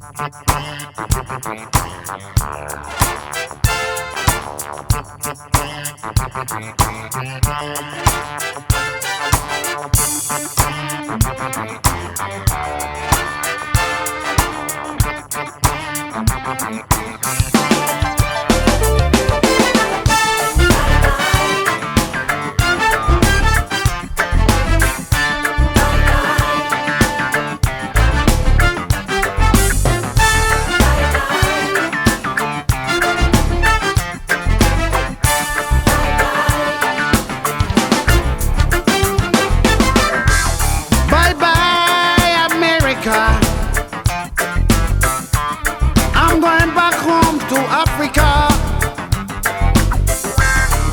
Thank you. To Africa.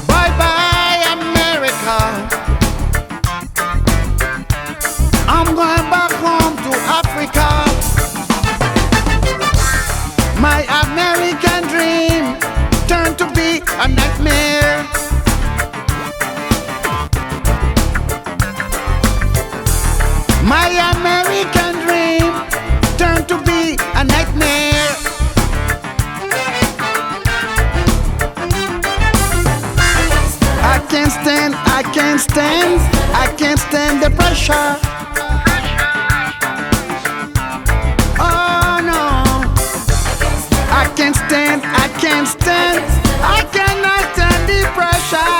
Bye bye, America. I'm going back home to Africa. My American dream turned to be a nightmare. Stand, I can't stand the pressure. Oh no, I can't stand, I can't stand, I cannot stand the pressure.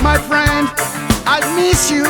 my friend, I miss. You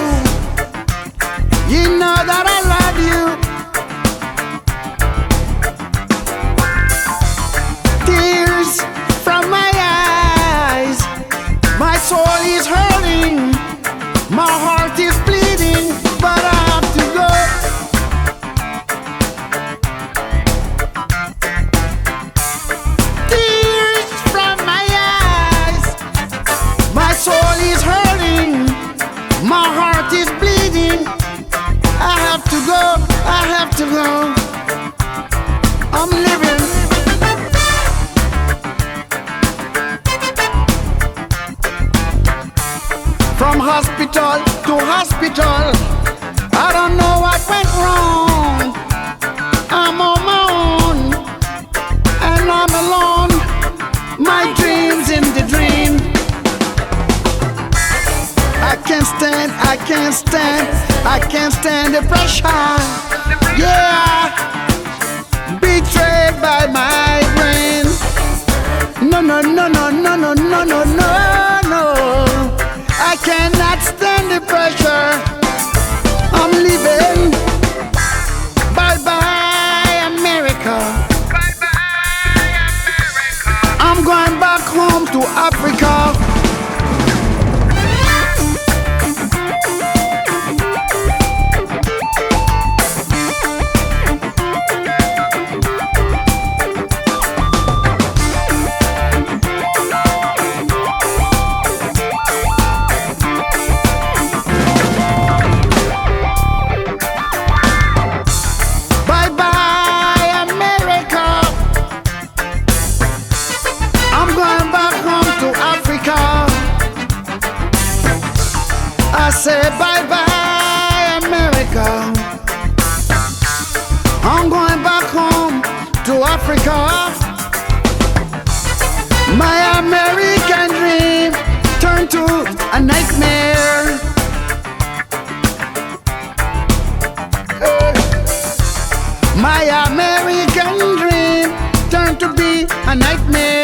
I can't stand, I can't stand, I can't stand the pressure. Cannot stand the pressure. I'm leaving. Bye bye, America. I'm going back home to Africa. I say bye bye, America. I'm going back home to Africa. My American dream turned to a nightmare. My American dream turned to be a nightmare.